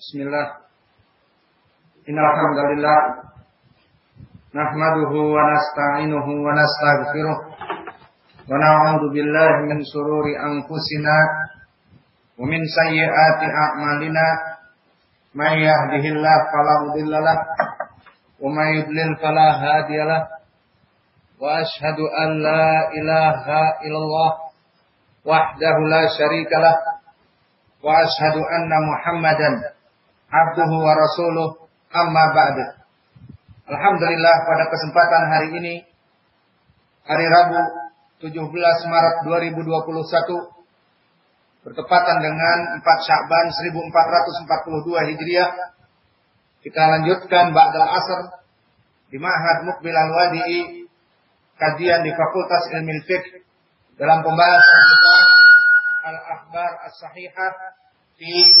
Bismillah. Innal hamdalillah. Nahmaduhu wa nasta'inuhu wa nastaghfiruh wa na'udzu billahi min shururi anfusina wa min sayyiati a'malina. May yahdihillahu fala mudhillalah wa may yudlil fala hadiyalah wa ashhadu an la ilaha illallah wahdahu la syarikalah wa ashhadu anna muhammadan abduhu wa rasuluh amma ba'du. Alhamdulillah pada kesempatan hari ini hari Rabu 17 Maret 2021 bertepatan dengan 4 Sya'ban 1442 Hijriah kita lanjutkan ba'dal asr di Ma'had Mukbil Al-Wadi'i kajian di Fakultas Ilmu Fiqh dalam pembahasan kita Al-Akhbar As-Sahihah di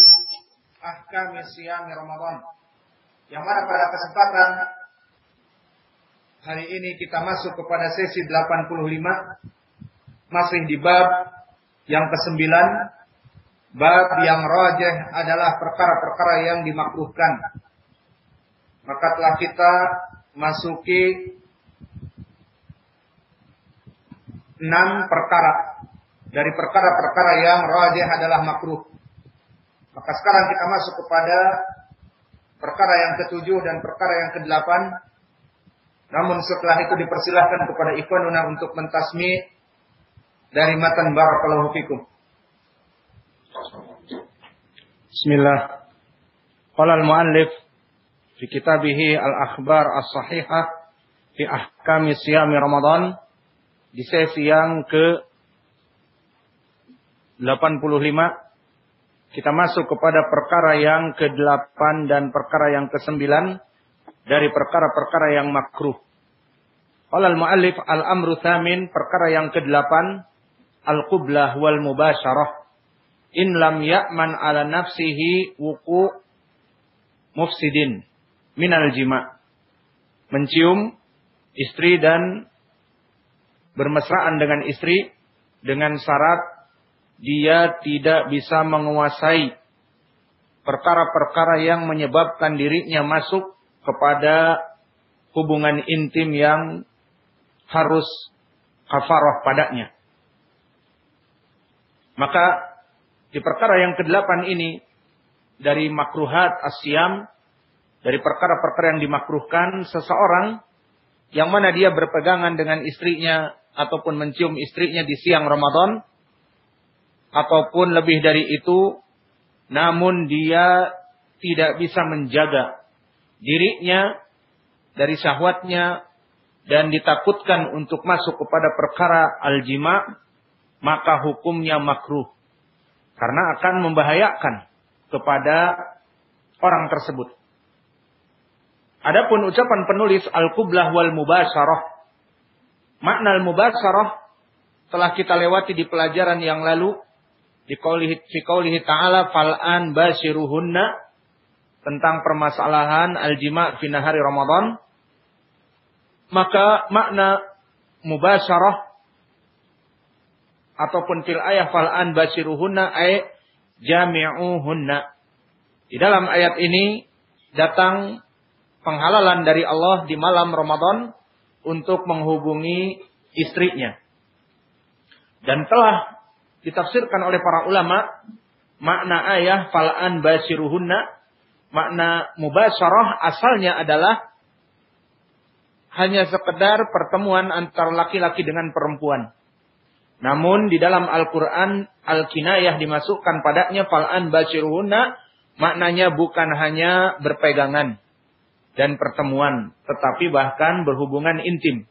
ahkam siyam Ramadan. Yang mana pada kesempatan hari ini kita masuk kepada sesi 85 masih di bab yang ke-9 bab yang rajih adalah perkara-perkara yang dimakruhkan. Maka telah kita masuki enam perkara dari perkara-perkara yang rajih adalah makruh. Maka sekarang kita masuk kepada perkara yang ketujuh dan perkara yang kedelapan. Namun setelah itu dipersilahkan kepada ikhwanuna untuk mentasmi dari matan barakallahu fikum. Bismillah. Qala al-muallif fi kitabih al-akhbar as-sahihah fi ahkam siyam Ramadan di sesi yang ke 85 kita masuk kepada perkara yang ke-8 dan perkara yang ke-9 dari perkara-perkara yang makruh. Qala al-muallif al-amru thamin perkara yang ke-8 al-qublah wal mubasyarah in lam ya'man ala nafsihi wuku mufsidin minal jima. Mencium istri dan bermesraan dengan istri dengan syarat dia tidak bisa menguasai perkara-perkara yang menyebabkan dirinya masuk kepada hubungan intim yang harus kafarah padanya. Maka di perkara yang kedelapan ini dari makruhat asyam dari perkara-perkara yang dimakruhkan seseorang yang mana dia berpegangan dengan istrinya ataupun mencium istrinya di siang Ramadan ataupun lebih dari itu namun dia tidak bisa menjaga dirinya dari syahwatnya dan ditakutkan untuk masuk kepada perkara aljima maka hukumnya makruh karena akan membahayakan kepada orang tersebut. Adapun ucapan penulis al-qublah wal mubasyarah makna al-mubasyarah telah kita lewati di pelajaran yang lalu di qaulihi ta'ala fal'an basiruhunna tentang permasalahan al-jima' fi nahari Ramadan. Maka makna mubasyarah ataupun fil ayah fal'an basiruhunna ay jami'uhunna. Di dalam ayat ini datang penghalalan dari Allah di malam Ramadan untuk menghubungi istrinya. Dan telah ditafsirkan oleh para ulama makna ayah fal'an basiruhunna makna mubasyarah asalnya adalah hanya sekedar pertemuan antara laki-laki dengan perempuan. Namun di dalam Al-Quran Al-Kinayah dimasukkan padanya fal'an basiruhunna maknanya bukan hanya berpegangan dan pertemuan. Tetapi bahkan berhubungan intim.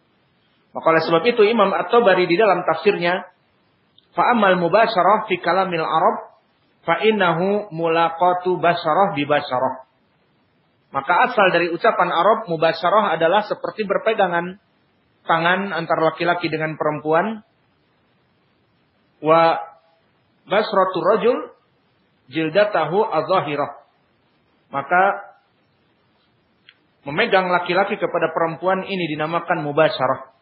Maka oleh sebab itu Imam At-Tabari di dalam tafsirnya Fa amal mubasyarah fi kalamil Arab fa innahu mulaqatu basyarah bi basyarah. Maka asal dari ucapan Arab mubasyarah adalah seperti berpegangan tangan antara laki-laki dengan perempuan. Wa basratu rajul jildatahu adzahirah. Maka memegang laki-laki kepada perempuan ini dinamakan mubasyarah.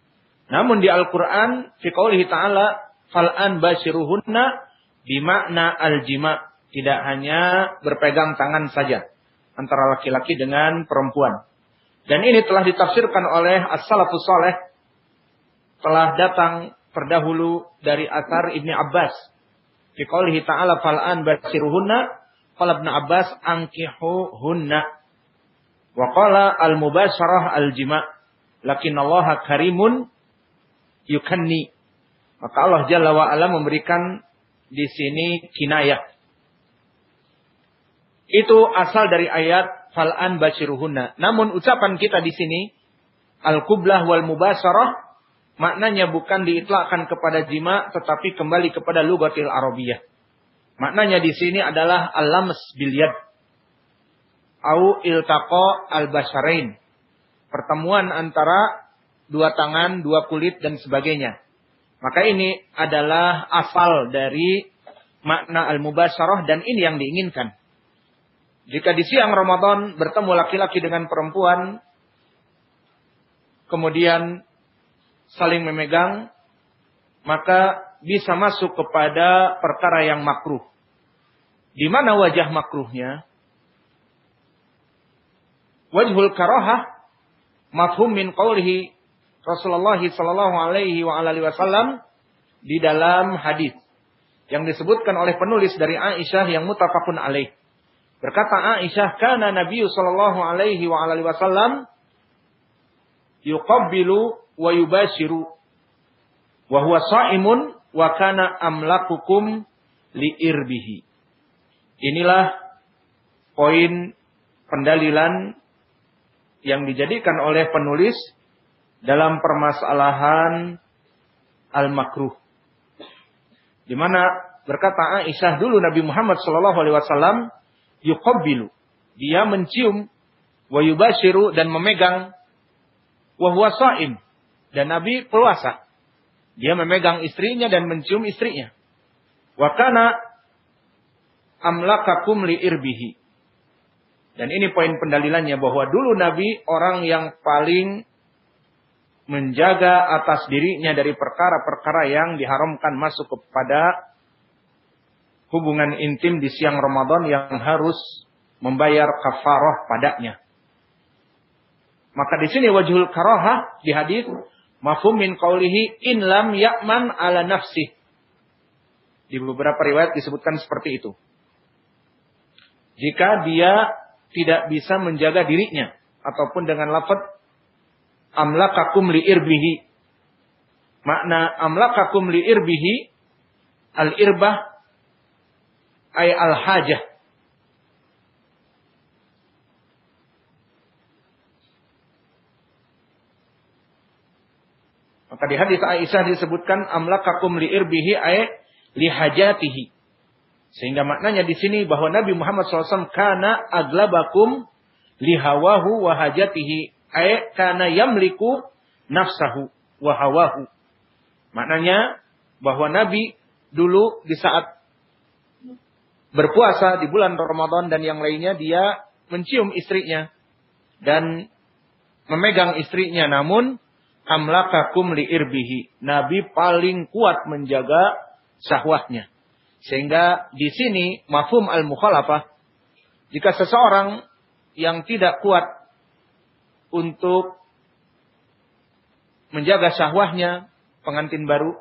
Namun di Al-Qur'an fi qoulihi ta'ala fal'an basiruhunna bimakna al-jima. Tidak hanya berpegang tangan saja antara laki-laki dengan perempuan. Dan ini telah ditafsirkan oleh As-Salafus Saleh telah datang terdahulu dari asar Ibni Abbas. Fi qoulihi ta'ala fal'an basiruhunna qala Ibnu Abbas ankihuhunna. Wa qala al-mubasyarah al-jima' lakinnallaha karimun yukanni. Maka Allah Jalla wa ala memberikan di sini kinayah. Itu asal dari ayat fal'an basyiruhunna. Namun ucapan kita di sini al-qublah wal mubasarah maknanya bukan diitlakkan kepada jima tetapi kembali kepada lugatil arabiyah. Maknanya di sini adalah al-lams bil yad au iltaqa al-basyarain. Pertemuan antara dua tangan, dua kulit dan sebagainya. Maka ini adalah asal dari makna al-mubasyarah dan ini yang diinginkan. Jika di siang Ramadan bertemu laki-laki dengan perempuan, kemudian saling memegang, maka bisa masuk kepada perkara yang makruh. Di mana wajah makruhnya? Wajhul karohah mafhum min qawlihi Rasulullah sallallahu alaihi wasallam di dalam hadis yang disebutkan oleh penulis dari Aisyah yang mutafakun alaih. Berkata Aisyah, "Kana Nabi sallallahu alaihi wasallam yuqabbilu wa yubashiru wa huwa sha'imun wa kana amlakukum li irbihi." Inilah poin pendalilan yang dijadikan oleh penulis dalam permasalahan al-makruh. Di mana berkata Aisyah dulu Nabi Muhammad sallallahu alaihi wasallam yuqabbilu. Dia mencium wa yubashiru dan memegang wa huwa sha'im. Dan Nabi puasa. Dia memegang istrinya dan mencium istrinya. Wa kana amlakakum li irbihi. Dan ini poin pendalilannya bahwa dulu Nabi orang yang paling menjaga atas dirinya dari perkara-perkara yang diharamkan masuk kepada hubungan intim di siang Ramadan yang harus membayar kafarah padanya. Maka di sini wajhul karaha di hadis mafhum min qaulihi in lam ya'man ala nafsi. Di beberapa riwayat disebutkan seperti itu. Jika dia tidak bisa menjaga dirinya ataupun dengan lafaz amlakakum li irbihi. Makna amlakakum li irbihi al irbah ay al-hajah. Maka di hadis Aisyah disebutkan amlakakum li irbihi ay li hajatihi. Sehingga maknanya di sini bahwa Nabi Muhammad SAW kana aglabakum li hawahu wa hajatihi ay kana yamliku nafsahu wa hawahu. Maknanya bahwa Nabi dulu di saat berpuasa di bulan Ramadan dan yang lainnya dia mencium istrinya dan memegang istrinya. Namun amlakakum li irbihi. Nabi paling kuat menjaga syahwatnya sehingga di sini mafhum al mukhalafah jika seseorang yang tidak kuat untuk menjaga syahwahnya pengantin baru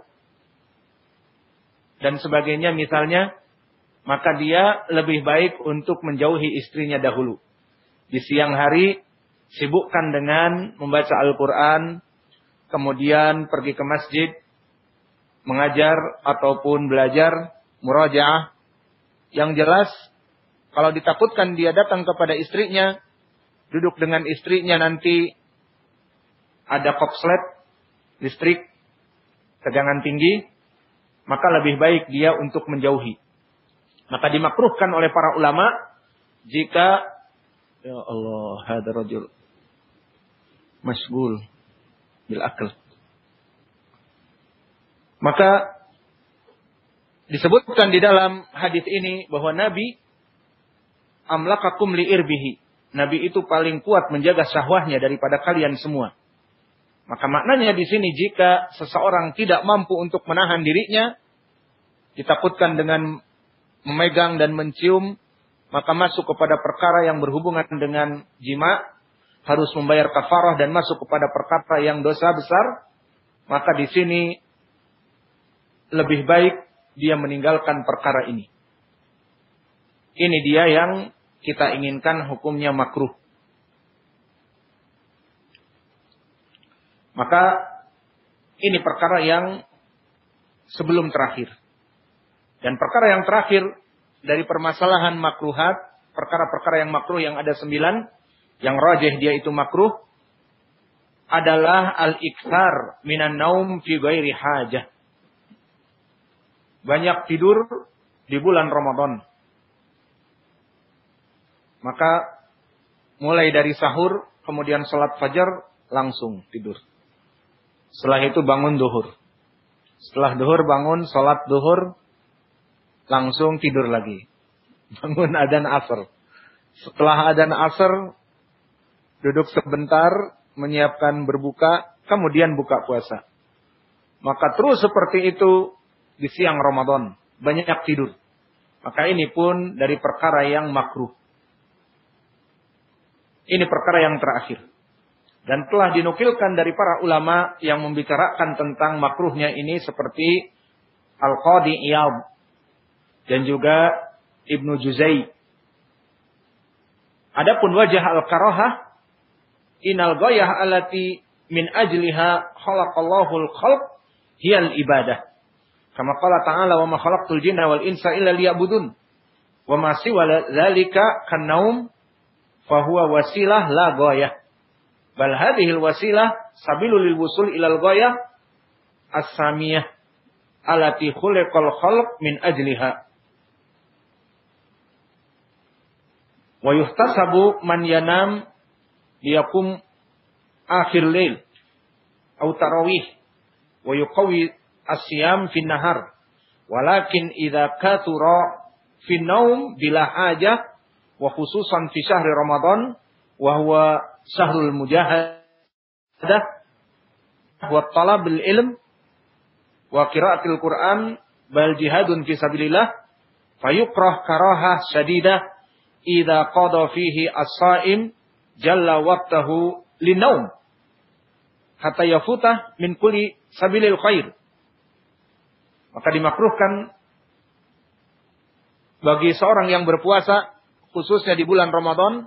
dan sebagainya misalnya maka dia lebih baik untuk menjauhi istrinya dahulu. Di siang hari sibukkan dengan membaca Al-Quran, kemudian pergi ke masjid, mengajar ataupun belajar, murajaah. Yang jelas, kalau ditakutkan dia datang kepada istrinya, duduk dengan istrinya nanti ada kokslet, listrik, tegangan tinggi, maka lebih baik dia untuk menjauhi. Maka dimakruhkan oleh para ulama jika ya Allah hadar rajul masgul bil akal. Maka disebutkan di dalam hadis ini bahwa Nabi amlakakum li irbihi. Nabi itu paling kuat menjaga syahwahnya daripada kalian semua. Maka maknanya di sini jika seseorang tidak mampu untuk menahan dirinya, ditakutkan dengan memegang dan mencium, maka masuk kepada perkara yang berhubungan dengan jima, harus membayar kafarah dan masuk kepada perkara yang dosa besar, maka di sini lebih baik dia meninggalkan perkara ini. Ini dia yang kita inginkan hukumnya makruh. Maka ini perkara yang sebelum terakhir. Dan perkara yang terakhir dari permasalahan makruhat, perkara-perkara yang makruh yang ada sembilan, yang rajih dia itu makruh, adalah al-iktar minan naum fi ghairi hajah. Banyak tidur di bulan Ramadan. Maka mulai dari sahur, kemudian sholat fajar, langsung tidur. Setelah itu bangun duhur. Setelah duhur bangun, sholat duhur, langsung tidur lagi. Bangun adan asar. Setelah adan asar, duduk sebentar, menyiapkan berbuka, kemudian buka puasa. Maka terus seperti itu di siang Ramadan. Banyak tidur. Maka ini pun dari perkara yang makruh. Ini perkara yang terakhir. Dan telah dinukilkan dari para ulama yang membicarakan tentang makruhnya ini seperti Al-Qadi Iyab dan juga Ibnu Juzai. Adapun wajah al-karahah inal goyah alati min ajliha khalaqallahu al-khalq hiyal ibadah. Kama qala ta'ala wa ma khalaqtul jinna wal insa illa liya'budun. Wa ma siwa dzalika kan naum fa huwa wasilah la goyah. Bal hadhil wasilah sabilul wusul ilal ghayah as-samiyah alati khuliqal khalq min ajliha. Wa yuhtasabu man yanam liyakum akhir lail atau tarawih wa yuqawi asyam fi nahar. Walakin idza kathura fi naum bila hajah wa khususan fi syahri Ramadan wa huwa syahrul mujahadah wa talabil ilm wa qiraatil Qur'an bal jihadun fi sabilillah fayukrah karahah syadidah idza qada fihi as-saim jalla waqtahu linaum hatta yafutah min kulli sabilil khair. Maka dimakruhkan bagi seorang yang berpuasa khususnya di bulan Ramadan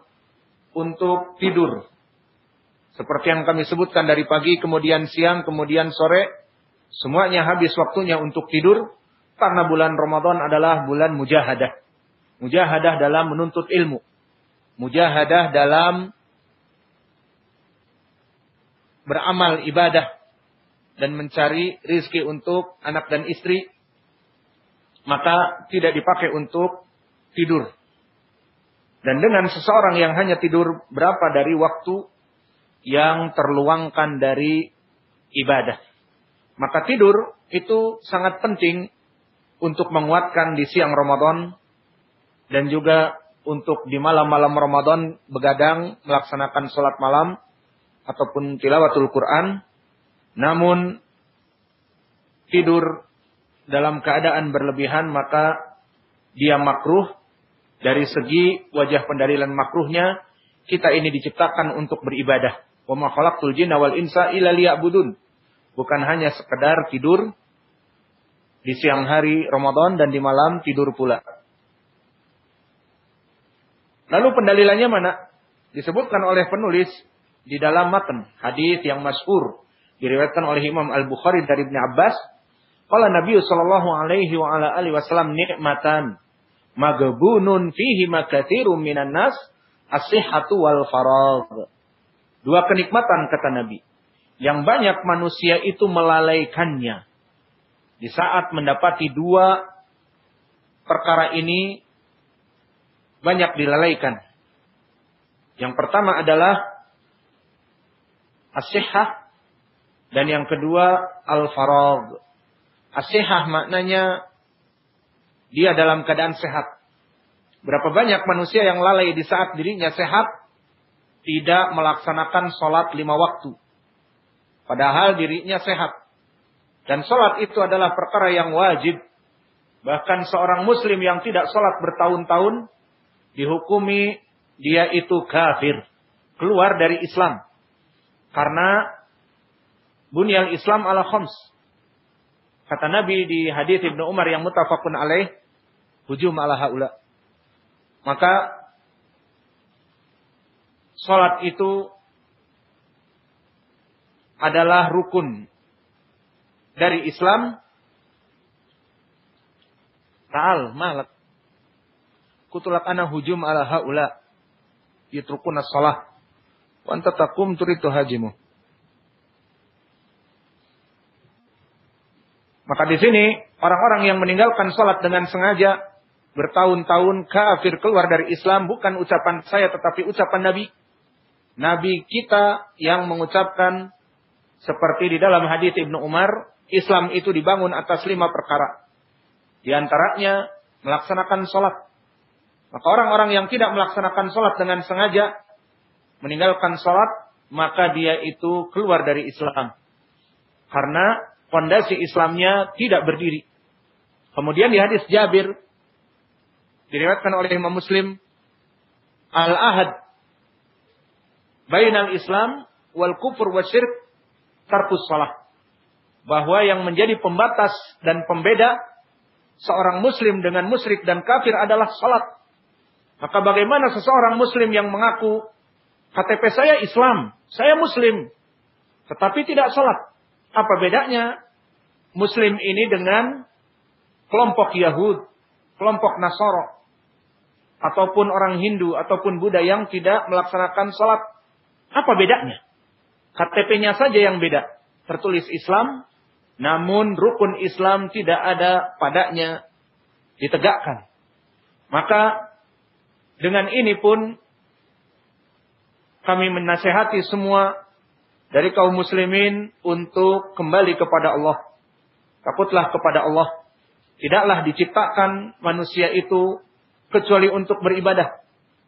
untuk tidur. Seperti yang kami sebutkan dari pagi, kemudian siang, kemudian sore. Semuanya habis waktunya untuk tidur. Karena bulan Ramadan adalah bulan mujahadah. Mujahadah dalam menuntut ilmu. Mujahadah dalam beramal ibadah. Dan mencari rizki untuk anak dan istri. Maka tidak dipakai untuk tidur. Dan dengan seseorang yang hanya tidur berapa dari waktu yang terluangkan dari ibadah. Maka tidur itu sangat penting untuk menguatkan di siang Ramadan dan juga untuk di malam-malam Ramadan begadang melaksanakan sholat malam ataupun tilawatul Quran. Namun tidur dalam keadaan berlebihan maka dia makruh dari segi wajah pendalilan makruhnya, kita ini diciptakan untuk beribadah. Wa ma khalaqtul jinna wal insa illa liya'budun. Bukan hanya sekedar tidur di siang hari Ramadan dan di malam tidur pula. Lalu pendalilannya mana? Disebutkan oleh penulis di dalam matan hadis yang masyhur diriwayatkan oleh Imam Al-Bukhari dari Ibnu Abbas, qala Nabi sallallahu alaihi wasallam nikmatan magbunun fihi makatsirum minan nas as-sihhatu wal. Dua kenikmatan kata Nabi yang banyak manusia itu melalaikannya. Di saat mendapati dua perkara ini banyak dilalaikan. Yang pertama adalah as dan yang kedua al-faragh. as maknanya dia dalam keadaan sehat. Berapa banyak manusia yang lalai di saat dirinya sehat, tidak melaksanakan sholat lima waktu. Padahal dirinya sehat. Dan sholat itu adalah perkara yang wajib. Bahkan seorang muslim yang tidak sholat bertahun-tahun dihukumi dia itu kafir. Keluar dari Islam. Karena bunyal Islam ala khams. Kata Nabi di hadis Ibnu Umar yang mutafakun alaih, hujum ala haula. Maka salat itu adalah rukun dari Islam. Ta'al, malak. Kutulak ana hujum ala haula. Yitrukuna salah. Wa anta turitu hajimu. Maka di sini orang-orang yang meninggalkan sholat dengan sengaja bertahun-tahun kafir keluar dari Islam bukan ucapan saya tetapi ucapan Nabi. Nabi kita yang mengucapkan seperti di dalam hadis Ibnu Umar, Islam itu dibangun atas lima perkara. Di antaranya melaksanakan sholat. Maka orang-orang yang tidak melaksanakan sholat dengan sengaja meninggalkan sholat, maka dia itu keluar dari Islam. Karena fondasi Islamnya tidak berdiri. Kemudian di hadis Jabir diriwayatkan oleh Imam Muslim al-ahad bainal Islam wal kufur wa syirk tarkus salah. Bahwa yang menjadi pembatas dan pembeda seorang muslim dengan musyrik dan kafir adalah salat. Maka bagaimana seseorang muslim yang mengaku KTP saya Islam, saya muslim, tetapi tidak salat? Apa bedanya Muslim ini dengan kelompok Yahud, kelompok Nasoro, ataupun orang Hindu, ataupun Buddha yang tidak melaksanakan sholat? Apa bedanya? KTP-nya saja yang beda. Tertulis Islam, namun rukun Islam tidak ada padanya ditegakkan. Maka dengan ini pun kami menasehati semua dari kaum muslimin untuk kembali kepada Allah. Takutlah kepada Allah. Tidaklah diciptakan manusia itu kecuali untuk beribadah.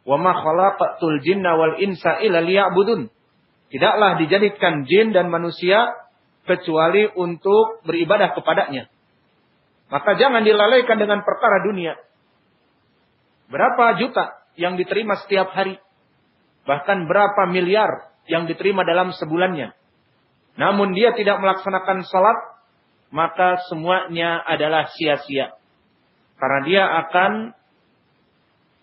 Wa ma khalaqatul jinna wal insa illa liya'budun. Tidaklah dijadikan jin dan manusia kecuali untuk beribadah kepadanya. Maka jangan dilalaikan dengan perkara dunia. Berapa juta yang diterima setiap hari? Bahkan berapa miliar yang diterima dalam sebulannya. Namun dia tidak melaksanakan salat, maka semuanya adalah sia-sia. Karena dia akan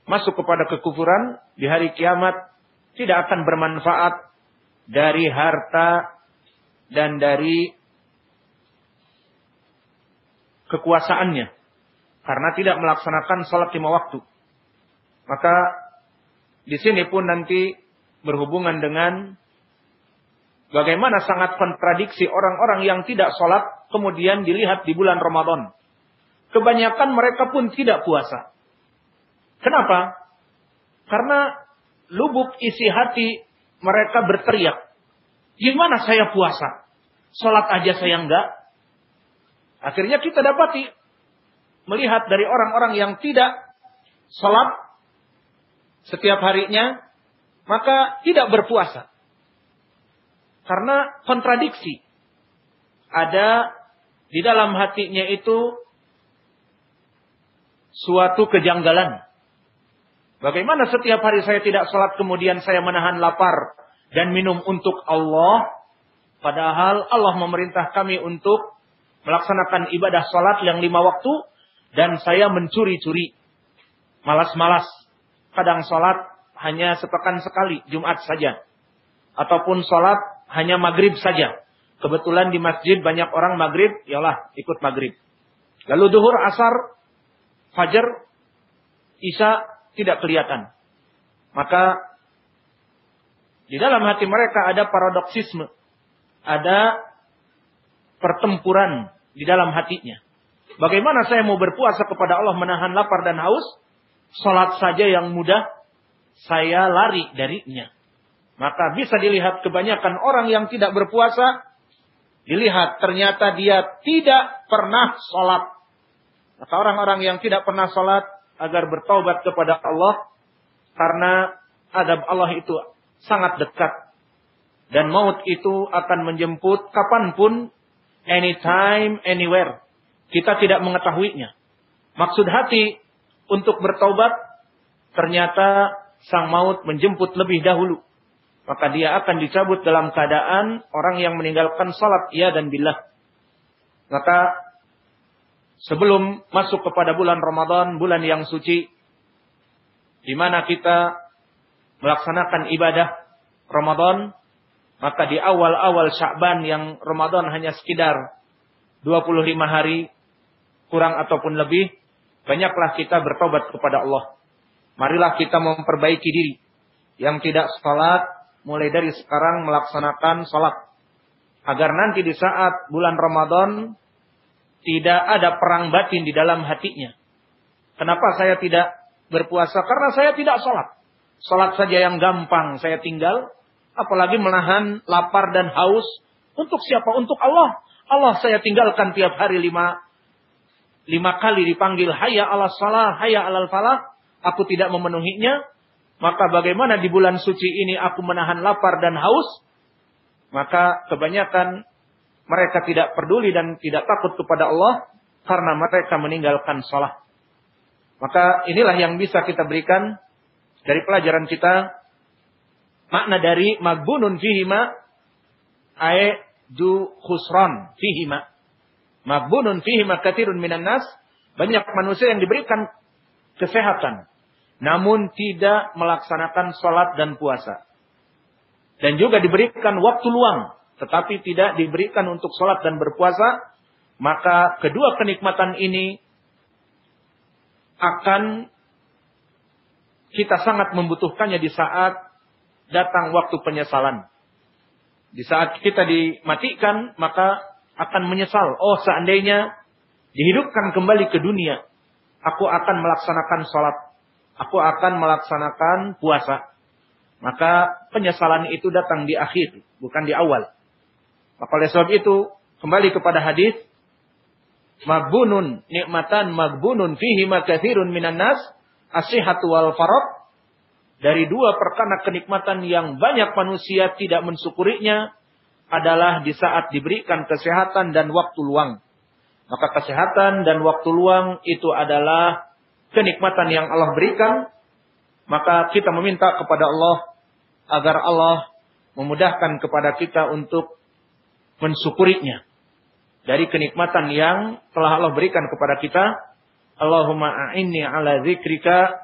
masuk kepada kekufuran di hari kiamat tidak akan bermanfaat dari harta dan dari kekuasaannya karena tidak melaksanakan salat lima waktu. Maka di sini pun nanti berhubungan dengan bagaimana sangat kontradiksi orang-orang yang tidak sholat kemudian dilihat di bulan Ramadan. Kebanyakan mereka pun tidak puasa. Kenapa? Karena lubuk isi hati mereka berteriak. Gimana saya puasa? Sholat aja saya enggak. Akhirnya kita dapati melihat dari orang-orang yang tidak sholat setiap harinya maka tidak berpuasa. Karena kontradiksi. Ada di dalam hatinya itu suatu kejanggalan. Bagaimana setiap hari saya tidak sholat kemudian saya menahan lapar dan minum untuk Allah. Padahal Allah memerintah kami untuk melaksanakan ibadah sholat yang lima waktu. Dan saya mencuri-curi. Malas-malas. Kadang sholat hanya sepekan sekali, Jumat saja. Ataupun sholat hanya maghrib saja. Kebetulan di masjid banyak orang maghrib, yalah ikut maghrib. Lalu duhur, asar, fajar, isya tidak kelihatan. Maka di dalam hati mereka ada paradoksisme. Ada pertempuran di dalam hatinya. Bagaimana saya mau berpuasa kepada Allah menahan lapar dan haus? Salat saja yang mudah, saya lari darinya. Maka bisa dilihat kebanyakan orang yang tidak berpuasa, dilihat ternyata dia tidak pernah sholat. Maka orang-orang yang tidak pernah sholat agar bertaubat kepada Allah, karena adab Allah itu sangat dekat. Dan maut itu akan menjemput kapan pun, anytime, anywhere. Kita tidak mengetahuinya. maksud hati untuk bertobat, ternyata sang maut menjemput lebih dahulu. Maka dia akan dicabut dalam keadaan orang yang meninggalkan salat ia dan billah. Maka sebelum masuk kepada bulan Ramadan, bulan yang suci, di mana kita melaksanakan ibadah Ramadan, maka di awal-awal Sya'ban yang Ramadan hanya sekitar 25 hari, kurang ataupun lebih, banyaklah kita bertobat kepada Allah. Marilah kita memperbaiki diri. Yang tidak salat, mulai dari sekarang melaksanakan salat. Agar nanti di saat bulan Ramadan, tidak ada perang batin di dalam hatinya. Kenapa saya tidak berpuasa? Karena saya tidak salat. Salat saja yang gampang saya tinggal. Apalagi menahan lapar dan haus. Untuk siapa? Untuk Allah. Allah saya tinggalkan tiap hari lima lima kali dipanggil hayya ala salah, hayya ala falah, aku tidak memenuhinya, maka bagaimana di bulan suci ini aku menahan lapar dan haus? Maka kebanyakan mereka tidak peduli dan tidak takut kepada Allah karena mereka meninggalkan salat. Maka inilah yang bisa kita berikan dari pelajaran kita makna dari magbunun fihima ay du khusran fihima Magbunun fihi makatirun minan nas. Banyak manusia yang diberikan kesehatan. Namun tidak melaksanakan sholat dan puasa. Dan juga diberikan waktu luang. Tetapi tidak diberikan untuk sholat dan berpuasa. Maka kedua kenikmatan ini akan kita sangat membutuhkannya di saat datang waktu penyesalan. Di saat kita dimatikan, maka akan menyesal. Oh seandainya dihidupkan kembali ke dunia. Aku akan melaksanakan sholat. Aku akan melaksanakan puasa. Maka penyesalan itu datang di akhir. Bukan di awal. Maka oleh sebab itu. Kembali kepada hadis. Magbunun nikmatan magbunun fihi makathirun minan nas. Asihatu wal farad. Dari dua perkara kenikmatan yang banyak manusia tidak mensyukurinya adalah di saat diberikan kesehatan dan waktu luang. Maka kesehatan dan waktu luang itu adalah kenikmatan yang Allah berikan. Maka kita meminta kepada Allah agar Allah memudahkan kepada kita untuk mensyukurinya. Dari kenikmatan yang telah Allah berikan kepada kita. Allahumma a'inni ala zikrika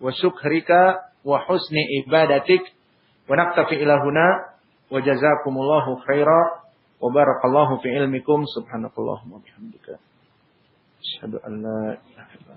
wa syukrika wa husni ibadatik. Wa naktafi ilahuna wa jazakumullahu khaira wa barakallahu fi ilmikum subhanakallahumma bihamdika asyhadu an la ilaha illa